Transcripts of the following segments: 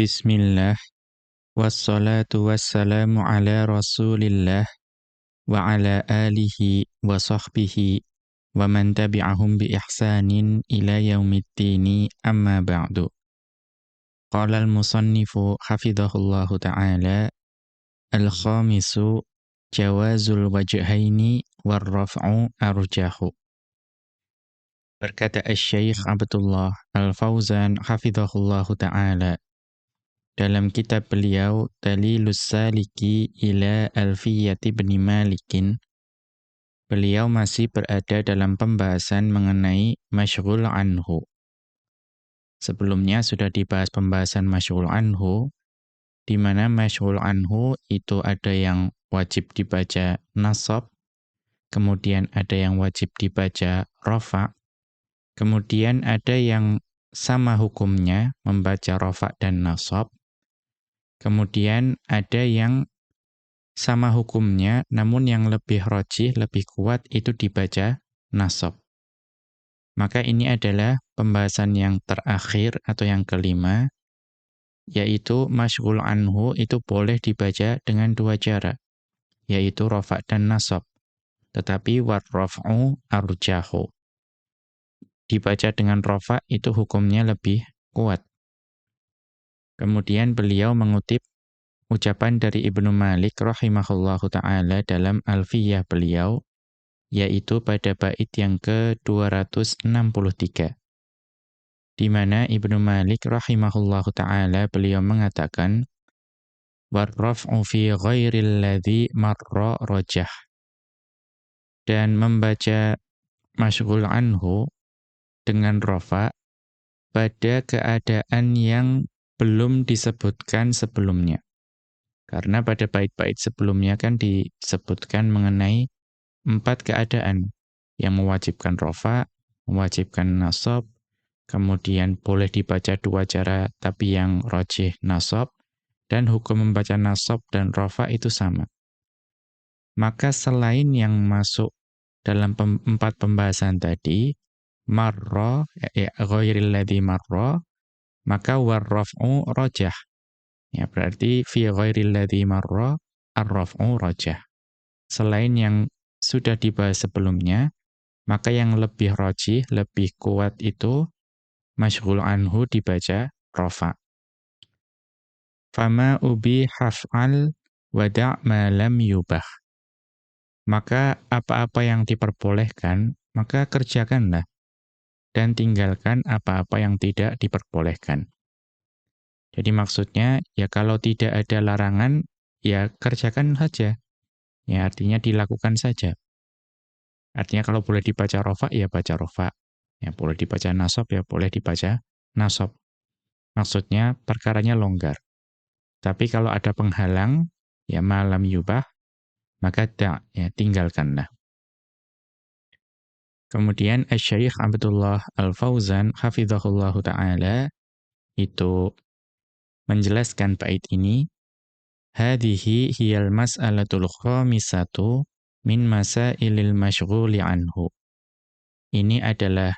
Bismillah Wassalatu wassalamu ala rasulillah Wa ala alihi wa sahbihi Wa man tabi'ahum bi ihsanin ila yaumiddini amma ba'du Qala al-musannifu hafidhahullahu ta'ala Al-khamisu jawazul wajhaini warraf'u arjahu Berkata Al-Syeikh Abdullah Al-Fauzan hafidhahullahu ta'ala dalam kitab beliau Dalilus Saliki ila Alfiyati bin Malikin beliau masih berada dalam pembahasan mengenai masyghul anhu. Sebelumnya sudah dibahas pembahasan masyghul anhu di mana masyghul anhu itu ada yang wajib dibaca nasab, kemudian ada yang wajib dibaca rafa, kemudian ada yang sama hukumnya membaca rafa dan nasab, Kemudian ada yang sama hukumnya, namun yang lebih rojih, lebih kuat itu dibaca nasab. Maka ini adalah pembahasan yang terakhir atau yang kelima, yaitu masyghul anhu itu boleh dibaca dengan dua cara, yaitu rofa dan nasab. Tetapi warraf'u arjahu. Dibaca dengan rofa itu hukumnya lebih kuat. Kemudian beliau mengutip ucapan dari Ibnu Malik rahimahullahu taala dalam Alfiyah beliau yaitu pada bait yang ke-263 di mana Ibnu Malik rahimahullahu taala beliau mengatakan warraf'u fi ghairil ladzi marra rajah. Dan membaca masyghul anhu dengan rafa pada keadaan yang belum disebutkan sebelumnya. Karena pada bait-bait sebelumnya kan disebutkan mengenai empat keadaan yang mewajibkan rofa, mewajibkan nasab, kemudian boleh dibaca dua cara tapi yang rojih nasab, dan hukum membaca nasab dan rofa itu sama. Maka selain yang masuk dalam pem empat pembahasan tadi, marro, ya, ghairil ladhi marro, maka warraf'u rajah. Ya, berarti fi ghairil ladzi marra arraf'u rajah. Selain yang sudah dibahas sebelumnya, maka yang lebih rajih, lebih kuat itu masyghul anhu dibaca rafa. Fama ubi haf'al wada' ma lam yubah. Maka apa-apa yang diperbolehkan, maka kerjakanlah dan tinggalkan apa-apa yang tidak diperbolehkan. Jadi maksudnya ya kalau tidak ada larangan ya kerjakan saja. Ya artinya dilakukan saja. Artinya kalau boleh dibaca rofa ya baca rofa. Ya boleh dibaca nasab ya boleh dibaca nasab. Maksudnya perkaranya longgar. Tapi kalau ada penghalang ya malam yubah maka tak ya tinggalkanlah. Kemudian Syekh Abdullah Al-Fauzan hafizahullahu taala itu menjelaskan bait ini hadhihi hiyal mas'alatul khamisatu min masailil masyghuli anhu. Ini adalah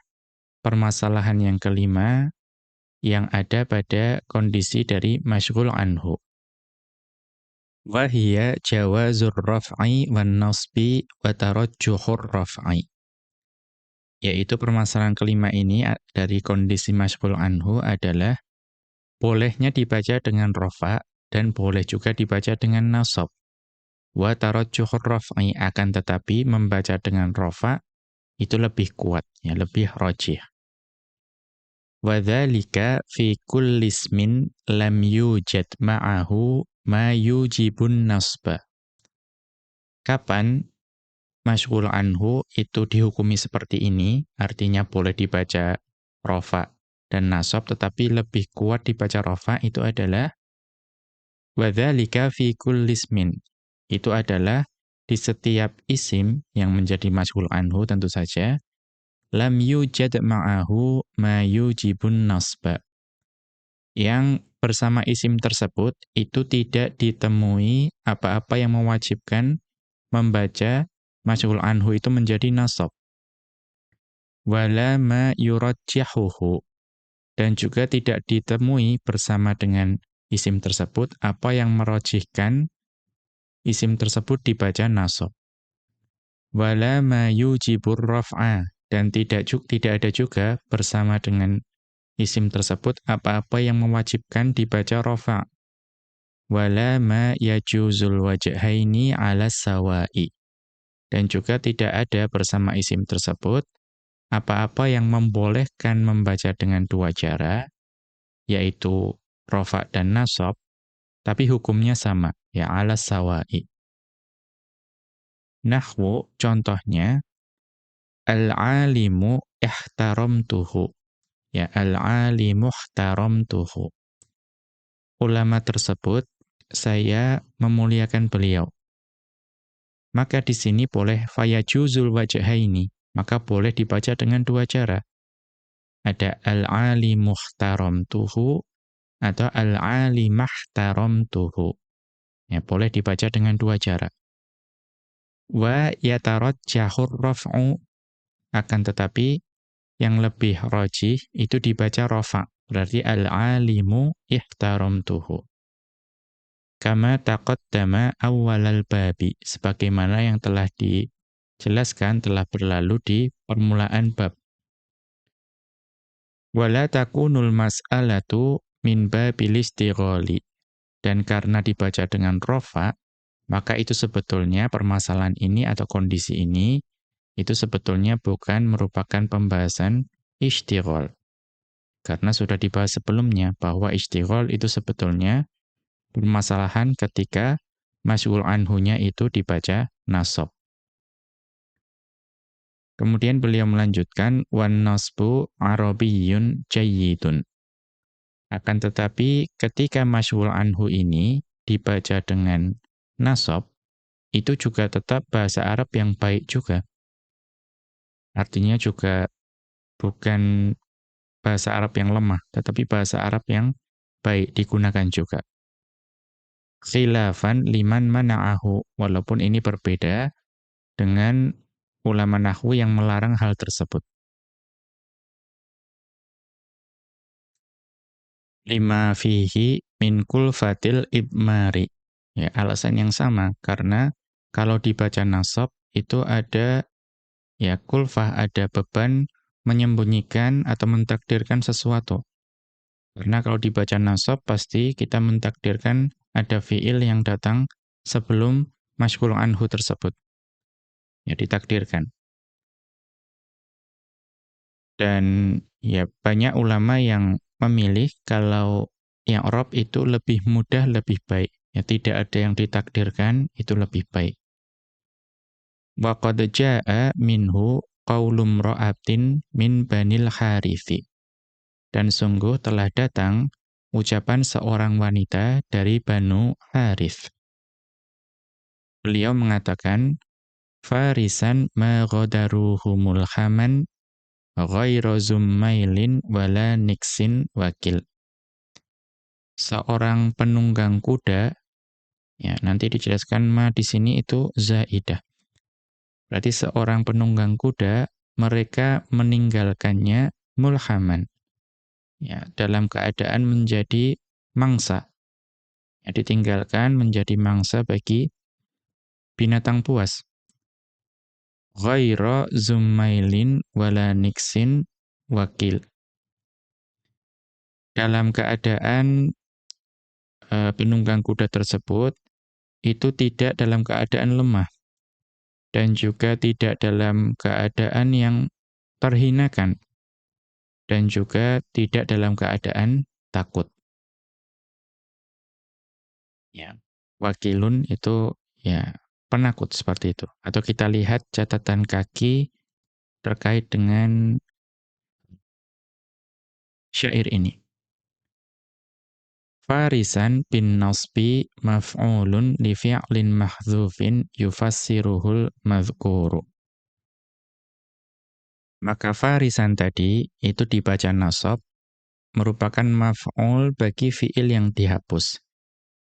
permasalahan yang kelima yang ada pada kondisi dari masyghul anhu. Wahia jawazur raf'i wan nasbi wa tarajjuhur raf'i yaitu permasalahan kelima ini dari kondisi masyghul anhu adalah bolehnya dibaca dengan rofa dan boleh juga dibaca dengan nasab. Wa tarajjuhur raf'i akan tetapi membaca dengan rofa itu lebih kuat, ya lebih rajih. Wa dzalika fi kulli ismin lam yujad ma'ahu ma yujibun nasba. Kapan masyghul anhu itu dihukumi seperti ini, artinya boleh dibaca rofa dan nasab, tetapi lebih kuat dibaca rofa itu adalah wadzalika fi kullismin. Itu adalah di setiap isim yang menjadi masyghul anhu tentu saja lam yujad ma'ahu ma yujibun nasba. Yang bersama isim tersebut itu tidak ditemui apa-apa yang mewajibkan membaca masyghul anhu itu menjadi nasab. Wala ma yurajjihuhu dan juga tidak ditemui bersama dengan isim tersebut, apa yang merojihkan isim tersebut dibaca nasab. Wala ma yujibur raf'a dan tidak tidak ada juga bersama dengan isim tersebut apa-apa yang mewajibkan dibaca rafa. Wala ma yajuzul wajhaini 'ala sawa'i. Dan juga tidak ada bersama isim tersebut apa-apa yang membolehkan membaca dengan dua cara, yaitu rofa dan nasab, tapi hukumnya sama, ya ala sawa'i. Nahwu contohnya al-alimu ihtaramtuhu. Ya, al-alimu ihtaramtuhu. Ulama tersebut saya memuliakan beliau. Maka di sini boleh fayajuzul wajhaini, maka boleh dibaca dengan dua cara. Ada al-alimu ihtaramtuhu atau al-alimahtaramtuhu. Ya, boleh dibaca dengan dua cara wa yatarajjahur raf'u akan tetapi yang lebih rajih itu dibaca rafa berarti al-alimu ihtaramtuhu kama taqaddama awwalal babi sebagaimana yang telah dijelaskan telah berlalu di permulaan bab wala takunul mas'alatu min babil istighali dan karena dibaca dengan rafa maka itu sebetulnya permasalahan ini atau kondisi ini itu sebetulnya bukan merupakan pembahasan istighol. Karena sudah dibahas sebelumnya bahwa istighol itu sebetulnya permasalahan ketika masyul anhunya itu dibaca nasab. Kemudian beliau melanjutkan wan nasbu arabiyyun jayyidun. Akan tetapi ketika masyul anhu ini dibaca dengan nasab, itu juga tetap bahasa Arab yang baik juga. Artinya juga bukan bahasa Arab yang lemah, tetapi bahasa Arab yang baik digunakan juga. Khilafan liman mana'ahu, walaupun ini berbeda dengan ulama nahwu yang melarang hal tersebut. Lima fihi min kulfatil ibmari. Ya, alasan yang sama karena kalau dibaca nasab itu ada ya kulfah, ada beban menyembunyikan atau mentakdirkan sesuatu. Karena kalau dibaca nasab pasti kita mentakdirkan ada fiil yang datang sebelum masyghul anhu tersebut. Ya ditakdirkan. Dan ya banyak ulama yang memilih kalau yang Arab itu lebih mudah, lebih baik ya tidak ada yang ditakdirkan itu lebih baik wa qad minhu qaulum ra'atin min banil harithi dan sungguh telah datang ucapan seorang wanita dari Banu Harith beliau mengatakan farisan ma ghadaruhumul haman ghairu zummailin wala niksin wakil seorang penunggang kuda Ya, nanti dijelaskan ma di sini itu zaidah. Berarti seorang penunggang kuda mereka meninggalkannya mulhaman. Ya, dalam keadaan menjadi mangsa. Ya, ditinggalkan menjadi mangsa bagi binatang buas. Ghaira zumailin wala niksin wakil. Dalam keadaan uh, penunggang kuda tersebut itu tidak dalam keadaan lemah dan juga tidak dalam keadaan yang terhinakan dan juga tidak dalam keadaan takut. Ya, wakilun itu ya penakut seperti itu. Atau kita lihat catatan kaki terkait dengan syair ini. Farisan bin nasbi maf'ulun li fi'lin mahdzufin yufassiruhul madhkuru. Maka farisan tadi itu dibaca nasab merupakan maf'ul bagi fi'il yang dihapus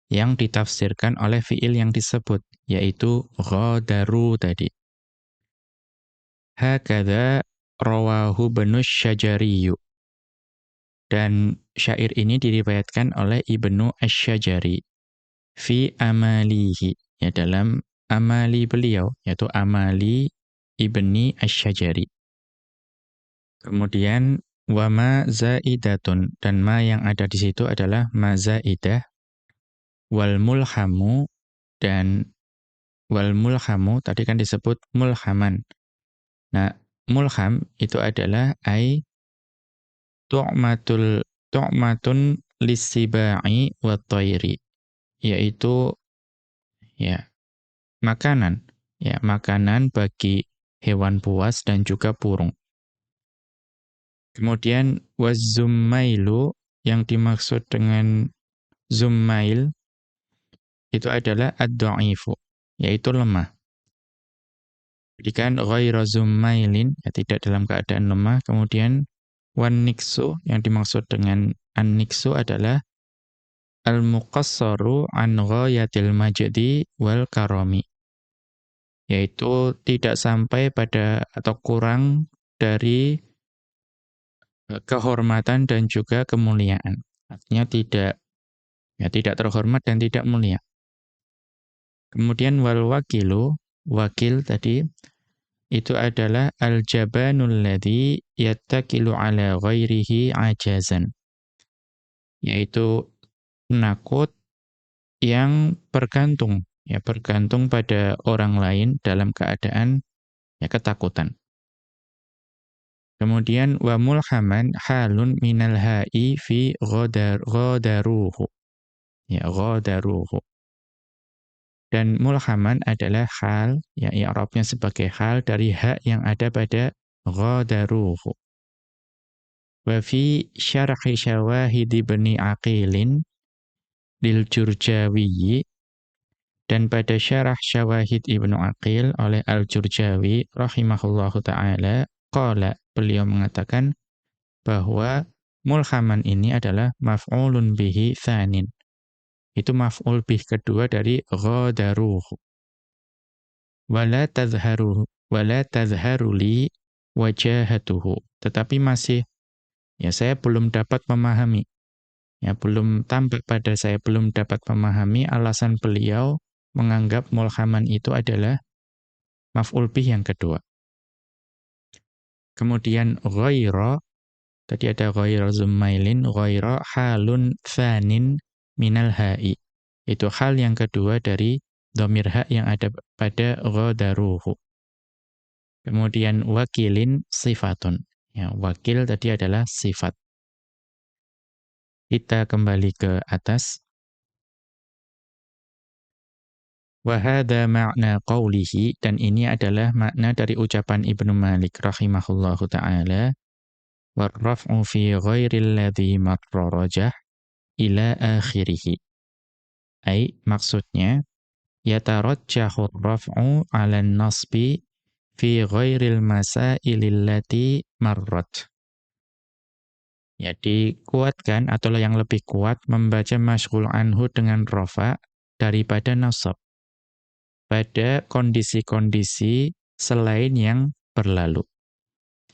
yang ditafsirkan oleh fi'il yang disebut yaitu ghadaru tadi. Hakadha rawahu banus syajariyu Dan syair ini diriwayatkan oleh Ibnu Asy-Syajari fi amalihi ya dalam amali beliau yaitu amali Ibni Asy-Syajari. Kemudian wama zaidatun dan ma yang ada di situ adalah ma zaidah wal mulhamu dan wal mulhamu tadi kan disebut mulhaman. Nah, mulham itu adalah ai tu'matul tu'matun lisibai wa thairi yaitu ya makanan ya makanan bagi hewan buas dan juga burung. Kemudian wazummailu yang dimaksud dengan zummail itu adalah ad-dha'ifu yaitu lemah. Jadi kan ghaira zummailin ya tidak dalam keadaan lemah kemudian Wan niksu yang dimaksud dengan an-niksu adalah al-muqassaru an ghayatil majdi wal karami. Yaitu tidak sampai pada atau kurang dari kehormatan dan juga kemuliaan. Artinya tidak ya tidak terhormat dan tidak mulia. Kemudian wal wakilu, wakil tadi itu adalah al-jabanul ladzi yattakilu ala ghairihi ajazan. Yaitu penakut yang bergantung ya bergantung pada orang lain dalam keadaan ya ketakutan. Kemudian wa mulhaman halun minal ha'i fi ghadar ghadaruhu. Ya ghadaruhu. Dan mulhaman adalah hal, ya i'rabnya sebagai hal dari hak yang ada pada ghadaruhu. Wa fi syarhi syawahid ibni aqilin lil jurjawiyyi dan pada syarah syawahid ibnu aqil oleh al-jurjawi rahimahullahu ta'ala qala beliau mengatakan bahwa mulhaman ini adalah maf'ulun bihi thanin itu maf'ul bih kedua dari ghadaruh. Wala tazharu wala tazharu li wajahatuhu. Tetapi masih ya saya belum dapat memahami. Ya belum tampak pada saya belum dapat memahami alasan beliau menganggap mulhaman itu adalah maf'ul bih yang kedua. Kemudian ghaira tadi ada ghaira zumailin ghaira halun thanin minal ha'i. Itu hal yang kedua dari domir ha yang ada pada ghadaruhu. Kemudian wakilin sifatun. Ya, wakil tadi adalah sifat. Kita kembali ke atas. Wahada makna qawlihi, dan ini adalah makna dari ucapan Ibnu Malik rahimahullahu ta'ala, warraf'u fi ladhi marra rajah, ila akhirih. Ai maksudnya yatarajjahu raf'u 'ala nasbi fi ghairil masailil lati marrat. Ya dikuatkan atau yang lebih kuat membaca masyghul anhu dengan rafa daripada nasab pada kondisi-kondisi selain yang berlalu.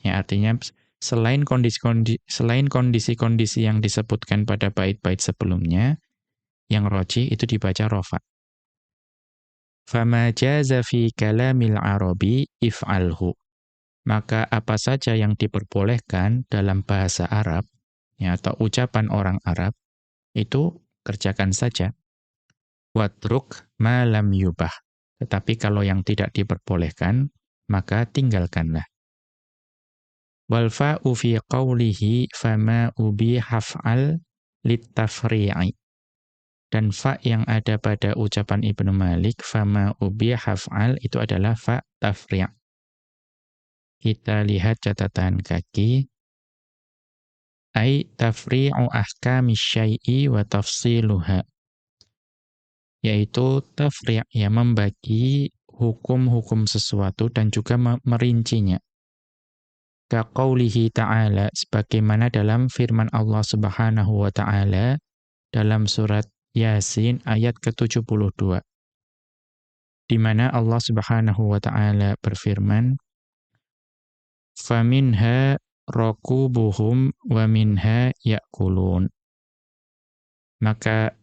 Ya artinya selain kondisi-kondisi selain kondisi-kondisi yang disebutkan pada bait-bait sebelumnya, yang roji itu dibaca rofa. Fama jaza fi kalamil arabi if'alhu. Maka apa saja yang diperbolehkan dalam bahasa Arab, ya, atau ucapan orang Arab, itu kerjakan saja. Watruk ma lam yubah. Tetapi kalau yang tidak diperbolehkan, maka tinggalkanlah. Wal fa'u fi qawlihi fama ubi haf'al litafri'i. Dan fa yang ada pada ucapan Ibnu Malik, fama ubi haf'al, itu adalah fa tafri'. Kita lihat catatan kaki. Ai tafri'u ahkami syai'i wa tafsiluha. Yaitu tafri' yang membagi hukum-hukum sesuatu dan juga merincinya kaqaulihi ta'ala sebagaimana dalam firman Allah Subhanahu wa taala dalam surat Yasin ayat ke-72 di mana Allah Subhanahu wa taala berfirman faminha rakubuhum wa minha ya'kulun. Maka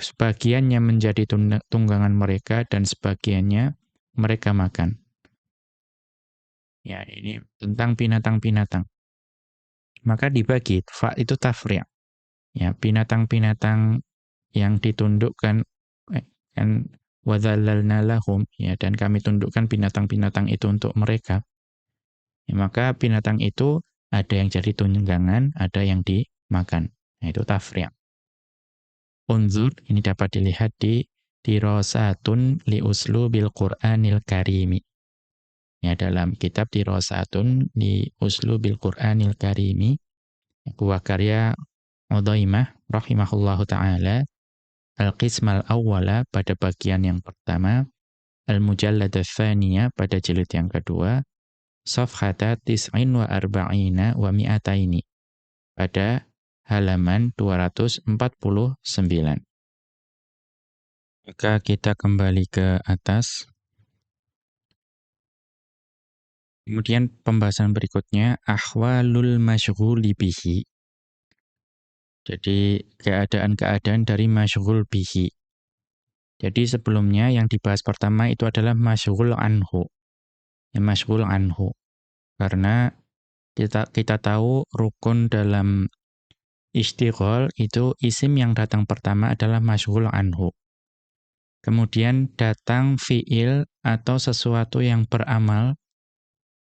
sebagiannya menjadi tunggangan mereka dan sebagiannya mereka makan. Ya, ini tentang binatang-binatang. Maka dibagi, fa itu tafri'. Ya, binatang-binatang yang ditundukkan eh, kan lahum ya dan kami tundukkan binatang-binatang itu untuk mereka. Ya, maka binatang itu ada yang jadi tunggangan, ada yang dimakan. Nah, itu tafri'. Unzur, ini dapat dilihat di dirosatun li bil Qur'anil Karimi. Ya, dalam kitab dirosatun li bil Qur'anil Karimi, buah karya Udaimah rahimahullahu ta'ala, al-qism al-awwala pada bagian yang pertama, al-mujallad al pada jilid yang kedua, safhata tis'in wa arba'ina wa mi'ataini, pada halaman 249. Maka kita kembali ke atas. Kemudian pembahasan berikutnya ahwalul masyghuli bihi. Jadi keadaan-keadaan dari masyghul bihi. Jadi sebelumnya yang dibahas pertama itu adalah masyghul anhu. Ya, masyghul anhu. Karena kita kita tahu rukun dalam Istighol itu isim yang datang pertama adalah masyghul anhu. Kemudian datang fiil atau sesuatu yang beramal,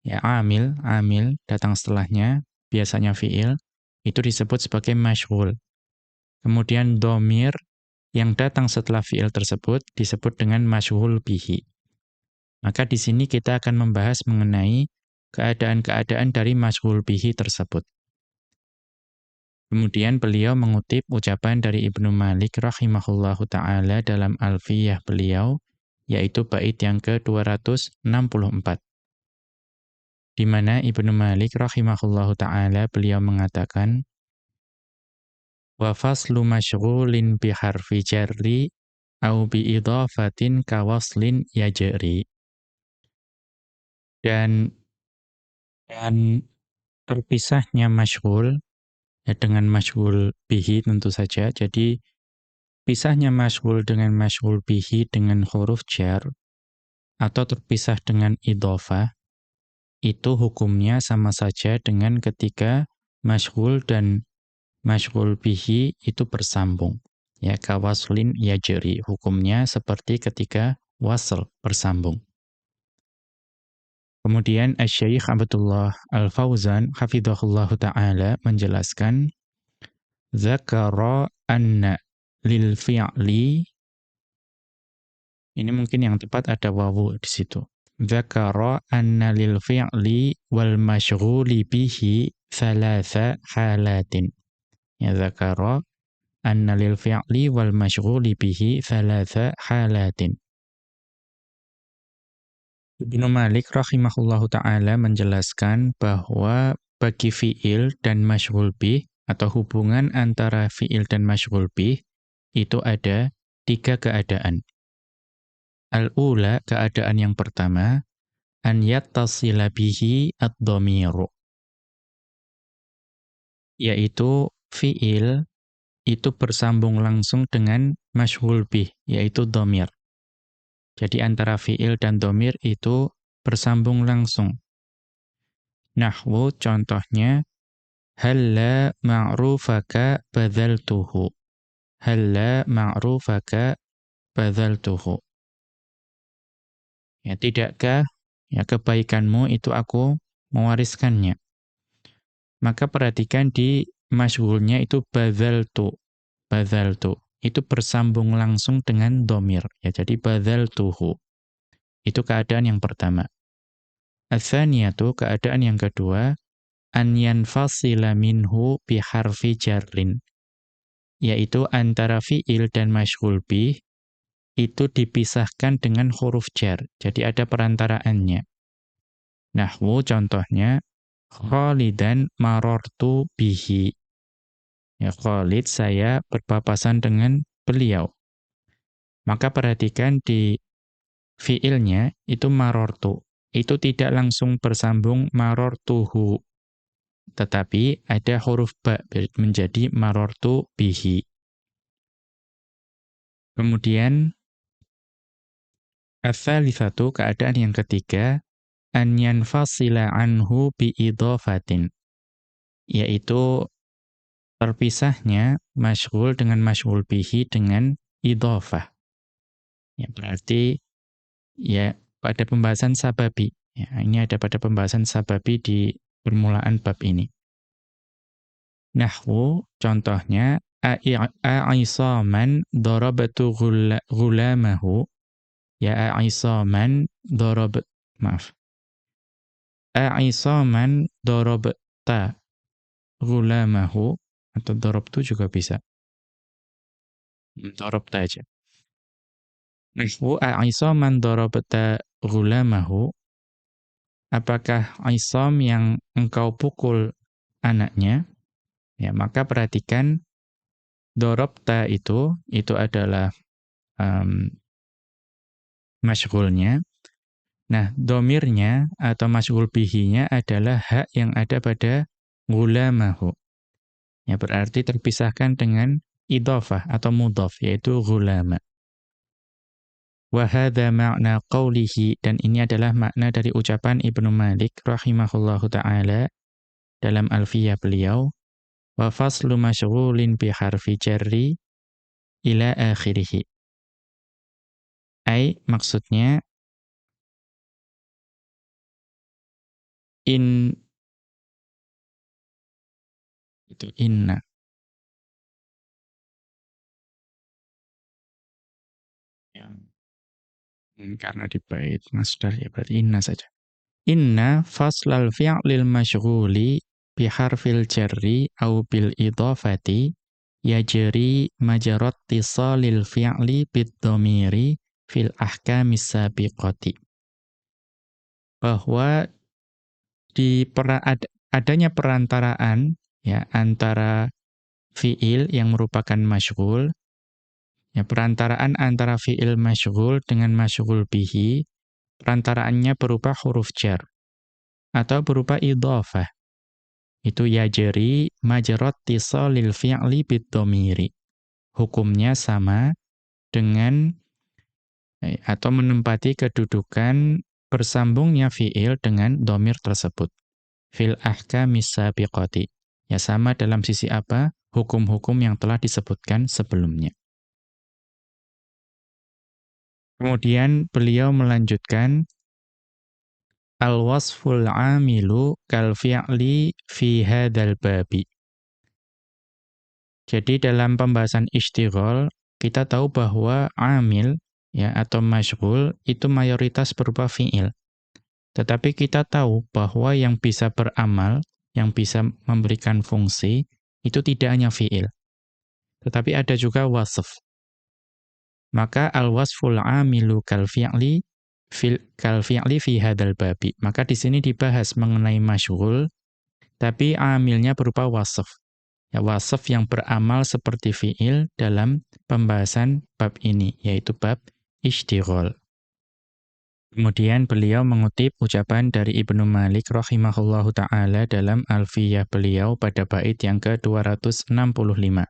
ya amil, amil datang setelahnya, biasanya fiil, itu disebut sebagai masyghul. Kemudian domir yang datang setelah fiil tersebut disebut dengan masyghul bihi. Maka di sini kita akan membahas mengenai keadaan-keadaan dari masyghul bihi tersebut. Kemudian beliau mengutip ucapan dari Ibnu Malik rahimahullahu taala dalam Alfiyah beliau yaitu bait yang ke-264. Di mana Ibnu Malik rahimahullahu taala beliau mengatakan wa faslu masyghulin bi harfi jarri au bi idhafatin kawaslin yajri dan dan terpisahnya masyghul ya dengan masyhul bihi tentu saja. Jadi pisahnya masyhul dengan masyhul bihi dengan huruf jar atau terpisah dengan idhofah itu hukumnya sama saja dengan ketika masyhul dan masyhul bihi itu bersambung. Ya kawaslin yajri hukumnya seperti ketika wasl bersambung. Kemudian Asy-Syaikh Abdullah Al-Fauzan hafizahullahu taala menjelaskan zakara anna lil fi'li ini mungkin yang tepat ada wawu di situ. Zakara anna lil fi'li wal masyghuli bihi thalatha halatin. Ya zakara anna lil fi'li wal masyghuli bihi thalatha halatin. Ibnu Malik rahimahullahu taala menjelaskan bahwa bagi fiil dan masyghul bih atau hubungan antara fiil dan masyghul bih itu ada tiga keadaan. Al-ula, keadaan yang pertama, an yattasila bihi ad-dhamiru. Yaitu fiil itu bersambung langsung dengan masyghul bih, yaitu dhamir. Jadi antara fiil dan domir itu bersambung langsung. Nahwu contohnya, Halla ma'rufaka badaltuhu. Halla ma'rufaka badaltuhu. Ya, tidakkah ya kebaikanmu itu aku mewariskannya. Maka perhatikan di masyhulnya itu badaltu. Badaltu itu bersambung langsung dengan domir. Ya, jadi badal tuhu. Itu keadaan yang pertama. Athaniyatu, keadaan yang kedua, an yanfasila minhu biharfi jarrin. Yaitu antara fi'il dan mashghul bih, itu dipisahkan dengan huruf jar. Jadi ada perantaraannya. Nahwu contohnya, Khalidan marortu bihi. Ya Khalid saya berpapasan dengan beliau. Maka perhatikan di fiilnya itu marortu. Itu tidak langsung bersambung marortuhu. tetapi ada huruf ba menjadi marortu bihi. Kemudian Ats-tsalitsatu keadaan yang ketiga an yanfasila anhu bi idhafatin yaitu terpisahnya masyghul dengan masyghul bihi dengan idhafah. Ya berarti ya pada pembahasan sababi. Ya, ini ada pada pembahasan sababi di permulaan bab ini. Nahwu contohnya a'isaman darabatu ghulamahu Ya Aisaman dorob maaf. Aisaman dorobta gulamahu atau dorobtu juga bisa. Dorobta aja. Nahwu Aisaman dorobta gulamahu Apakah Aisam yang engkau pukul anaknya? Ya, maka perhatikan dorobta itu, itu adalah um, masyghulnya. Nah, domirnya atau masyghul bihinya adalah hak yang ada pada gulamahu. Ya, berarti terpisahkan dengan idhafah atau mudhaf, yaitu gulama. Wahada makna qawlihi, dan ini adalah makna dari ucapan Ibnu Malik rahimahullahu ta'ala dalam alfiyah beliau, wa faslu masyghulin bi harfi jarri ila akhirih. Ai maksudnya in itu inna yang hmm, karena di bait masdar ya berarti inna saja. Inna faslal fi'lil masyghuli bi harfil jarri au bil idhafati yajri majarat tisalil fi'li bid dhamiri fil ahkamis sabiqati. Bahwa di pera, ad, adanya perantaraan ya antara fiil yang merupakan masyghul ya perantaraan antara fiil masyghul dengan masyghul bihi perantaraannya berupa huruf jar atau berupa idhafah itu yajri majrat tisalil fi'li bid hukumnya sama dengan Eh, atau menempati kedudukan bersambungnya fiil dengan domir tersebut. Fil ahkamis sabiqati. Ya sama dalam sisi apa? Hukum-hukum yang telah disebutkan sebelumnya. Kemudian beliau melanjutkan Al-wasful amilu kal fi'li fi hadzal babi. Jadi dalam pembahasan istighol kita tahu bahwa amil ya atau masyghul itu mayoritas berupa fiil. Tetapi kita tahu bahwa yang bisa beramal, yang bisa memberikan fungsi itu tidak hanya fiil. Tetapi ada juga wasf. Maka al-wasful amilu kal fi'li fil kal fi'li fi hadzal babi. Maka di sini dibahas mengenai masyghul tapi amilnya berupa wasf. Ya wasf yang beramal seperti fiil dalam pembahasan bab ini yaitu bab ishtighol. Kemudian beliau mengutip ucapan dari Ibnu Malik rahimahullahu taala dalam Alfiyah beliau pada bait yang ke-265.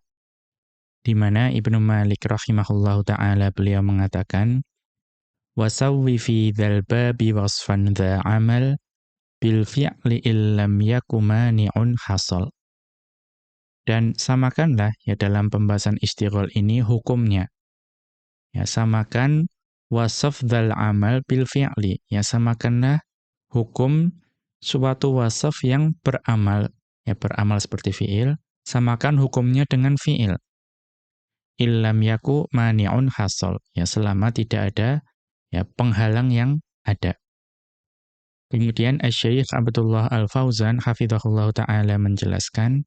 Di mana Ibnu Malik rahimahullahu taala beliau mengatakan wasawwi fi dzal babi wasfan dza amal bil fi'li illam yakumani'un hasal. Dan samakanlah ya dalam pembahasan istighol ini hukumnya Ya, samakan wasaf dal amal bil fi'li. Ya, samakanlah hukum suatu wasaf yang beramal. Ya, beramal seperti fi'il. Samakan hukumnya dengan fi'il. Illam yaku mani'un hasol. Ya, selama tidak ada ya penghalang yang ada. Kemudian Asy-Syaikh Abdullah Al-Fauzan hafizahullah taala menjelaskan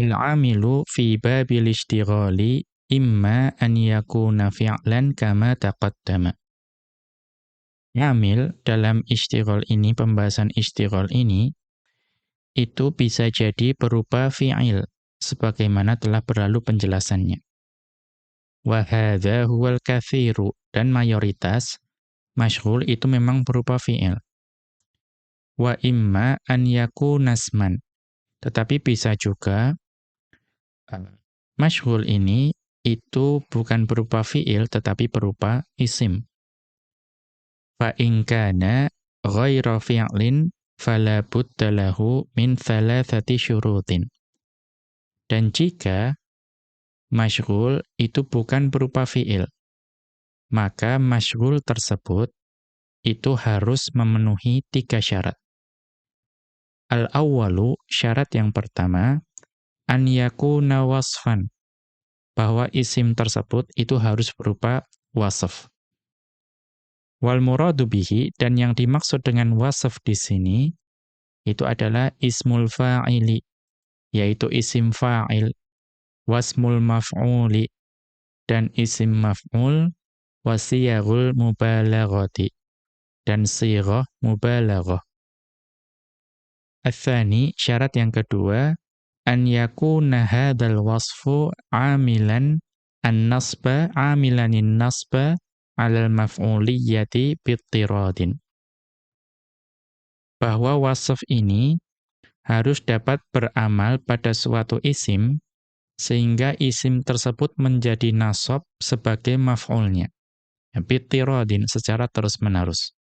Al-amilu fi babil ishtighali imma an yakuna fi'lan kama taqaddama. Yamil dalam istighol ini, pembahasan istighol ini, itu bisa jadi berupa fi'il, sebagaimana telah berlalu penjelasannya. Wahadha huwal kathiru, dan mayoritas, masyghul itu memang berupa fi'il. wa imma an nasman. Tetapi bisa juga uh, masyhul ini itu bukan berupa fiil tetapi berupa isim. Fa in kana ghaira fi'lin fala budda lahu min thalathati syurutin. Dan jika masyghul itu bukan berupa fiil, maka masyghul tersebut itu harus memenuhi tiga syarat. Al-awwalu, syarat yang pertama, an yakuna wasfan, bahwa isim tersebut itu harus berupa wasf. Wal muradu bihi, dan yang dimaksud dengan wasf di sini, itu adalah ismul fa'ili, yaitu isim fa'il, wasmul maf'uli, dan isim maf'ul, wasiyagul mubalaghati, dan sirah mubalaghah. Athani, syarat yang kedua, an yakuna hadzal wasfu amilan an-nasba amilanin nasba 'alal maf'uliyyati bittiradin. Bahwa wasf ini harus dapat beramal pada suatu isim sehingga isim tersebut menjadi nasab sebagai maf'ulnya. Bittiradin secara terus-menerus.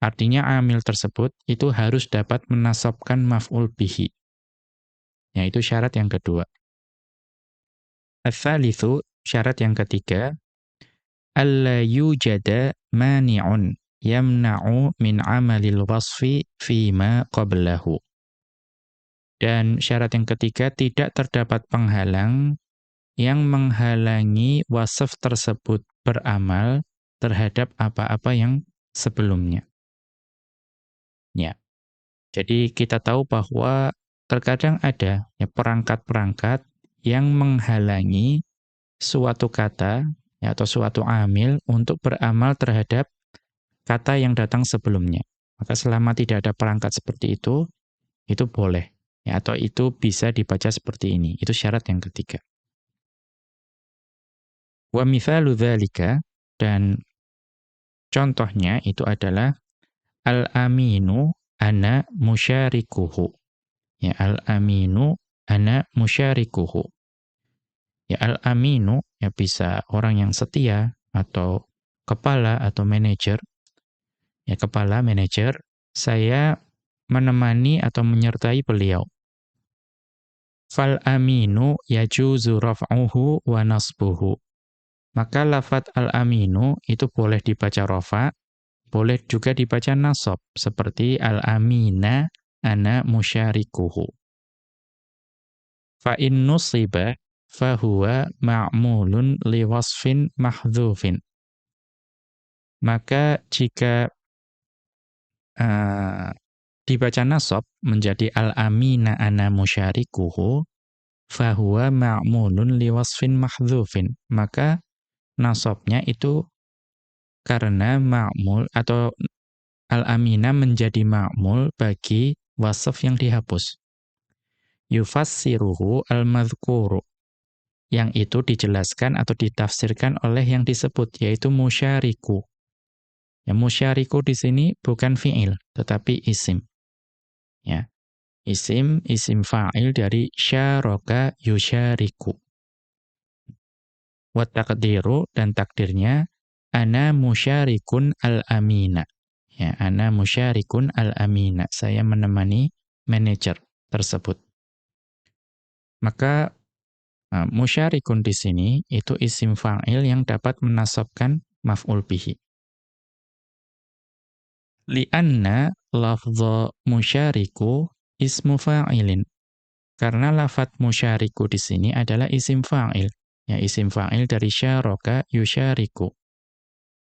Artinya amil tersebut itu harus dapat menasabkan maf'ul bihi. Yaitu syarat yang kedua. Al-thalithu, syarat yang ketiga, alla yujada mani'un yamna'u min amalil wasfi fima qablahu. Dan syarat yang ketiga, tidak terdapat penghalang yang menghalangi wasf tersebut beramal terhadap apa-apa yang sebelumnya. Ya. Jadi kita tahu bahwa terkadang ada ya perangkat-perangkat yang menghalangi suatu kata ya, atau suatu amil untuk beramal terhadap kata yang datang sebelumnya. Maka selama tidak ada perangkat seperti itu, itu boleh. Ya, atau itu bisa dibaca seperti ini. Itu syarat yang ketiga. Wa mithalu dan contohnya itu adalah Al-aminu ana musyarikuhu. Ya, al-aminu ana musyarikuhu. Ya, al-aminu ya bisa orang yang setia atau kepala atau manajer. Ya, kepala manajer, saya menemani atau menyertai beliau. Fal aminu yajuzu raf'uhu wa nasbuhu. Maka lafat al-aminu itu boleh dibaca rafa boleh juga dibaca nasab seperti al-amina ana musyarikuhu. Fa in nusiba fahuwa ma'mulun liwasfin mahdhufin. Maka jika uh, dibaca nasab menjadi al-amina ana musyarikuhu fahuwa ma'mulun liwasfin mahdhufin. Maka nasabnya itu karena ma'mul atau al-amina menjadi ma'mul bagi wasaf yang dihapus. Yufassiruhu al-madhkuru. Yang itu dijelaskan atau ditafsirkan oleh yang disebut, yaitu musyariku. Ya, musyariku di sini bukan fi'il, tetapi isim. Ya. Isim, isim fa'il dari syaraka yusyariku. Wa taqdiru dan takdirnya ana musyarikun al-amina. Ya, ana musyarikun al-amina. Saya menemani manajer tersebut. Maka uh, musyarikun di sini itu isim fa'il yang dapat menasabkan maf'ul bihi. Lianna lafdha musyariku ismu fa'ilin. Karena lafat musyariku di sini adalah isim fa'il. Ya, isim fa'il dari syaraka yusyariku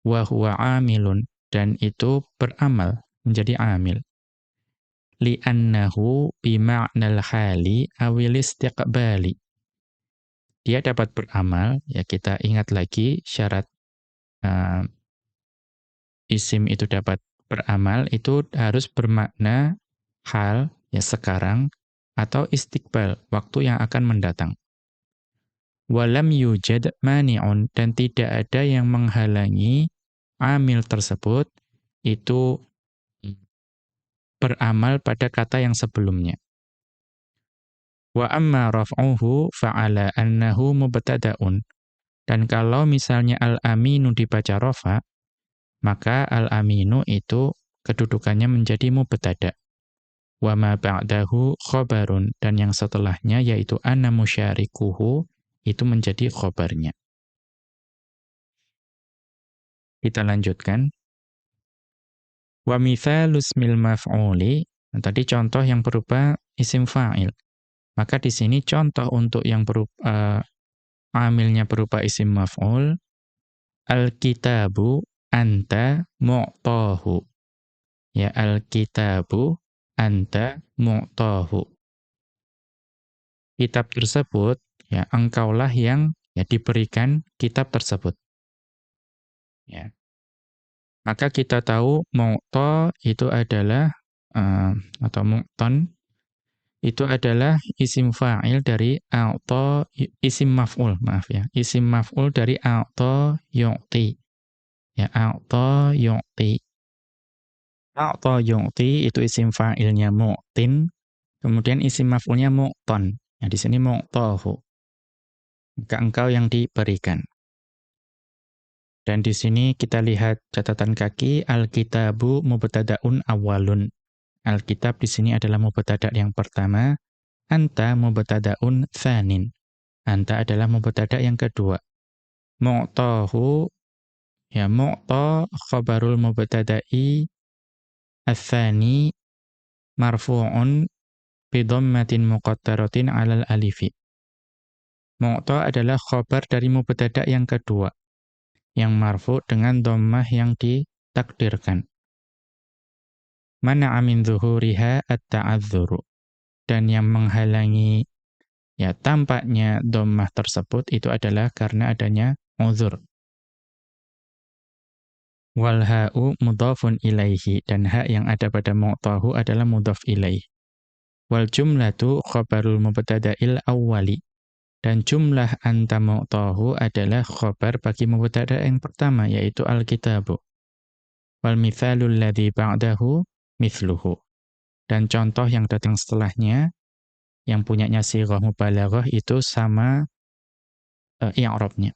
wa huwa amilun dan itu beramal menjadi amil. Li'annahu bima'nal hali awil istiqbali. Dia dapat beramal ya kita ingat lagi syarat uh, isim itu dapat beramal itu harus bermakna hal ya sekarang atau istiqbal waktu yang akan mendatang. Walam yujad mani'un dan tidak ada yang menghalangi amil tersebut itu beramal pada kata yang sebelumnya. Wa amma raf'uhu fa'ala annahu mubtada'un. Dan kalau misalnya al-aminu dibaca rafa, maka al-aminu itu kedudukannya menjadi mubtada. Wa ma ba'dahu khobarun. Dan yang setelahnya yaitu anna musyarikuhu itu menjadi khobarnya. Kita lanjutkan. Wa mithalus mil maf'uli. Nah, tadi contoh yang berupa isim fa'il. Maka di sini contoh untuk yang berupa uh, amilnya berupa isim maf'ul al-kitabu anta mu'tahu. Ya al-kitabu anta mu'tahu. Kitab tersebut ya engkaulah yang ya diberikan kitab tersebut. Ya. Maka kita tahu mu'ta itu adalah uh, atau mu'ton itu adalah isim fa'il dari a'ta isim maf'ul, maaf ya. Isim maf'ul dari a'ta yu'ti. Ya, a'ta yu'ti. A'ta yu'ti itu isim fa'ilnya mu'tin, kemudian isim maf'ulnya mu'ton. Ya, di sini mu'tahu. Maka engkau yang diberikan. Dan di sini kita lihat catatan kaki al-kitabu mubtada'un awalun. Alkitab di sini adalah mubtada yang pertama, anta mubtadaun tsanin. Anta adalah mubtada yang kedua. Mu'tahu ya mu'ta khabarul mubtada'i ats-tsani marfu'un bi dhammatin muqaddaratin 'alal alifi. Mu'ta adalah khabar dari mubtada yang kedua yang marfu dengan dhammah yang ditakdirkan mana amin zuhuriha at-ta'adzuru. Dan yang menghalangi ya tampaknya dhammah tersebut itu adalah karena adanya uzur. Wal ha'u mudhafun ilaihi dan hak yang ada pada mu'tahu adalah mudhaf ilaih. Wal jumlatu khabarul mubtada'il awwali. Dan jumlah anta mu'tahu adalah khabar bagi mubtada yang pertama yaitu al-kitabu. Wal mithalul ladzi ba'dahu mithluhu. Dan contoh yang datang setelahnya, yang punyanya sirah mubalaghah itu sama uh, i'rabnya.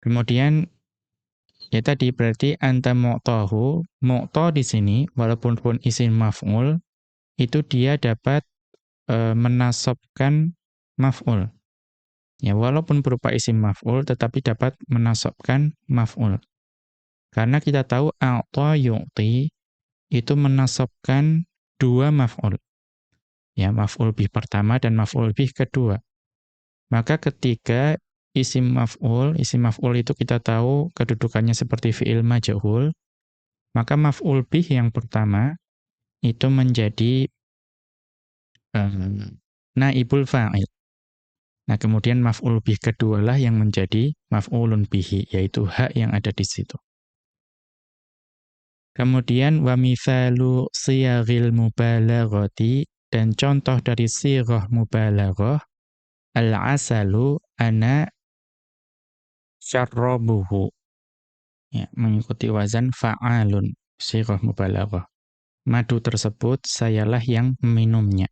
Kemudian ya tadi berarti anta mu'tahu, mu'ta di sini walaupun pun isim maf'ul itu dia dapat uh, menasabkan maf'ul. Ya walaupun berupa isim maf'ul tetapi dapat menasabkan maf'ul. Karena kita tahu a'ta yu'ti itu menasabkan dua maf'ul. Ya, maf'ul bih pertama dan maf'ul bih kedua. Maka ketika isim maf'ul, isim maf'ul itu kita tahu kedudukannya seperti fi'il majhul, maka maf'ul bih yang pertama itu menjadi um, naibul fa'il. Nah, kemudian maf'ul bih kedua lah yang menjadi maf'ulun bihi, yaitu hak yang ada di situ. Kemudian wa mithalu siyaghil mubalaghati dan contoh dari sirah mubalaghah al-asalu ana syarrabuhu. Ya, mengikuti wazan fa'alun sirah mubalaghah. Madu tersebut sayalah yang meminumnya.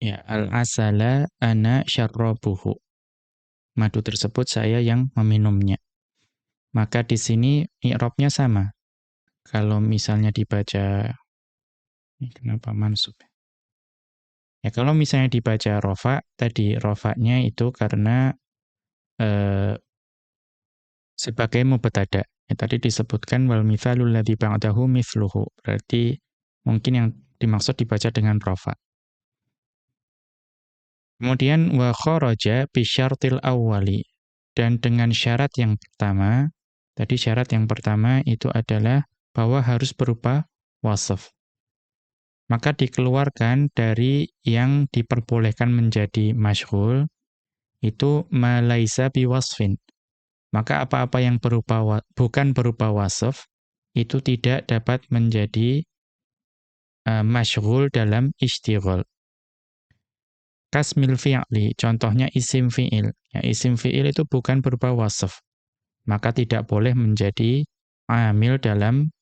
Ya, al-asala ana syarrabuhu. Madu tersebut saya yang meminumnya. Maka di sini i'rabnya sama. Kalau misalnya dibaca ini kenapa mansub? Ya kalau misalnya dibaca rofa, tadi rofaknya itu karena eh, sebagai mubtada. Ya, tadi disebutkan wal mithalul ladzi ba'dahu mithluhu. Berarti mungkin yang dimaksud dibaca dengan rofa. Kemudian wa kharaja bi syartil awwali dan dengan syarat yang pertama Tadi syarat yang pertama itu adalah bahwa harus berupa wasaf. Maka dikeluarkan dari yang diperbolehkan menjadi masyhul itu malaisa biwasfin. Maka apa-apa yang berupa bukan berupa wasaf itu tidak dapat menjadi uh, masyhul dalam istighol. Kasmil fi'li, contohnya isim fi'il. Ya, isim fi'il itu bukan berupa wasaf maka tidak boleh menjadi amil dalam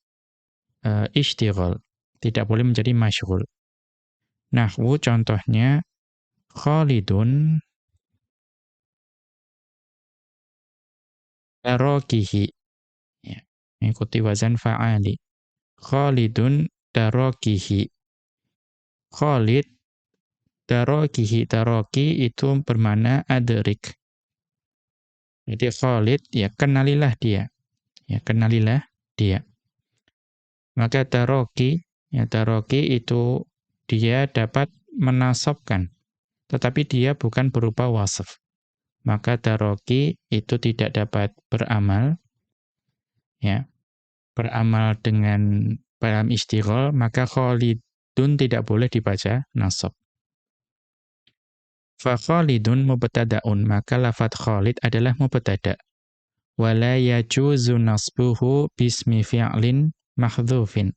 uh, ishtighal. Tidak boleh menjadi masyghul. Nahwu contohnya Khalidun darokihi. Ya, mengikuti wazan fa'ali. Khalidun darokihi. Khalid darokihi. Daroki itu bermana adrik. Jadi Khalid, ya kenalilah dia. Ya kenalilah dia. Maka daroki, ya daroki itu dia dapat menasabkan. Tetapi dia bukan berupa wasf. Maka daroki itu tidak dapat beramal. Ya, beramal dengan dalam istighol, maka khalidun tidak boleh dibaca nasab. Fa khalidun mubtada'un, maka lafat khalid adalah mubtada. Wala yajuzu nasbuhu bismi fi'lin mahdhufin.